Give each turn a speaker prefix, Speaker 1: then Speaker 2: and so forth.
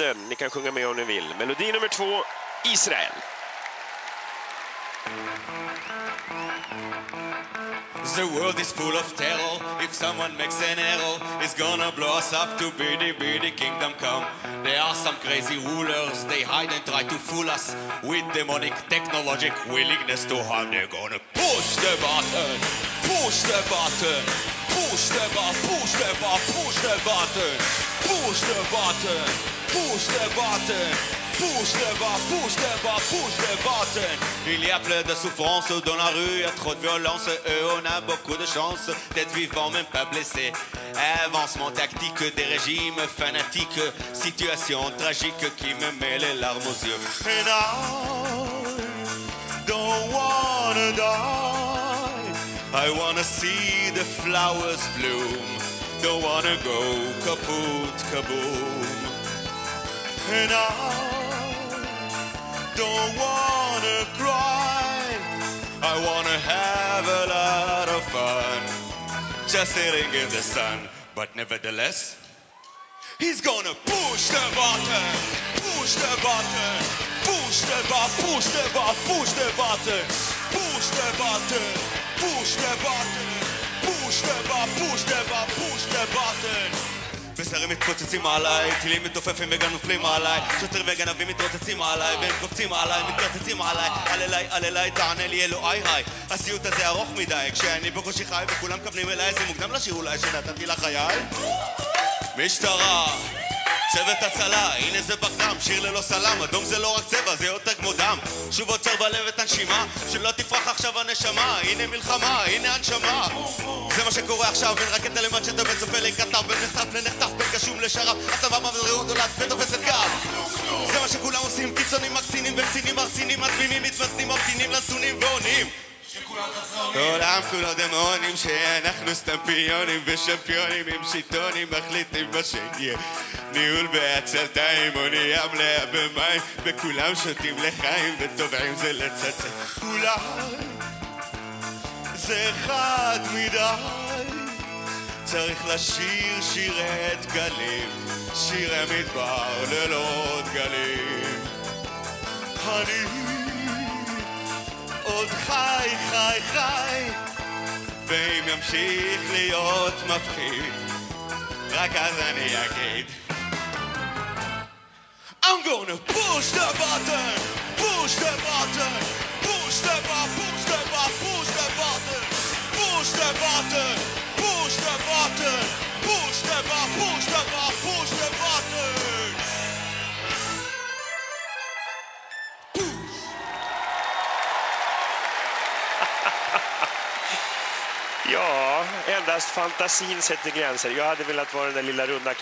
Speaker 1: button. Ni kan sjunga med om ni vill. Melodi nummer två, Israel.
Speaker 2: The world is full of terror. If someone makes an error, it's gonna blow us up to bitty bitty kingdom come. There are some crazy rulers, they hide and try to fool us with demonic technologic willingness to harm. They're gonna push the button, push the button, push the button, push the button, push the button, push the button, push the button. Push the button, push the button, push the button. Il y a plein de souffrance dans la rue, il y a trop de violence et on a beaucoup de chance d'être vivant, même pas blessé. Avancement tactique des régimes fanatiques, situation tragique qui me met les larmes aux yeux. And I don't wanna die. I wanna see the flowers bloom. Don't wanna go kaput, kaboom. And I don't wanna cry. I wanna have a lot of fun. Just sitting in the sun. But nevertheless, he's gonna push the button. Push the button. Push the button. Push the button. Push the button. Push the button. Push the button. Push the button. Push the button. Push the button. ושרים מתפוצצים עליי, טילים מתעופפים וגם נופלים עליי שוטרים וגנבים מתרוצצים עליי והם קופצים עליי, מתרוצצים עליי. על אליי, על אליי, תענה לי אלוהי היי. הסיוט הזה ארוך מדי כשאני בקושי חי וכולם מכוונים אליי זה מוקדם לשיר אולי שנתתי לחיי. משטרה צוות הצלה, הנה זה בקדם, שיר ללא סלם, אדום זה לא רק צבע, זה יותר כמו דם. שוב עוצר בלב את הנשימה, שלא תפרח עכשיו הנשמה, הנה מלחמה, הנה הנשמה. זה מה שקורה עכשיו, בין רקטה למצ'טה בין צופה לכתב, בין נחטף לנחטף, בין גשום לשרף, הצבא במדריכות עולת ותופסת קו. זה מה שכולם עושים, קיצונים מקצינים וקצינים מרצינים, מצבינים, מתמצנים, ממתינים לנתונים ועונים. העולם כולו דמונים שאנחנו סתם פיונים ושמפיונים עם שיטונים מחליטים מה שיהיה. ניהול בעצלתיים אונייה מלאה במים וכולם שותים לחיים וטובעים זה לצצה אולי זה חד מדי. צריך לשיר שירי דגלים שירי מדבר ללא דגלים אני עוד חי, חי, חי, ואם ימשיך להיות מפחיד, רק אז אני אגיד. I'm gonna push the button, push the button, push the button, push the button, push the button, push the button, push the button, push the button, push the button, push
Speaker 1: Ja, endast fantasin sätter gränser. Jag hade velat vara den där lilla runda killen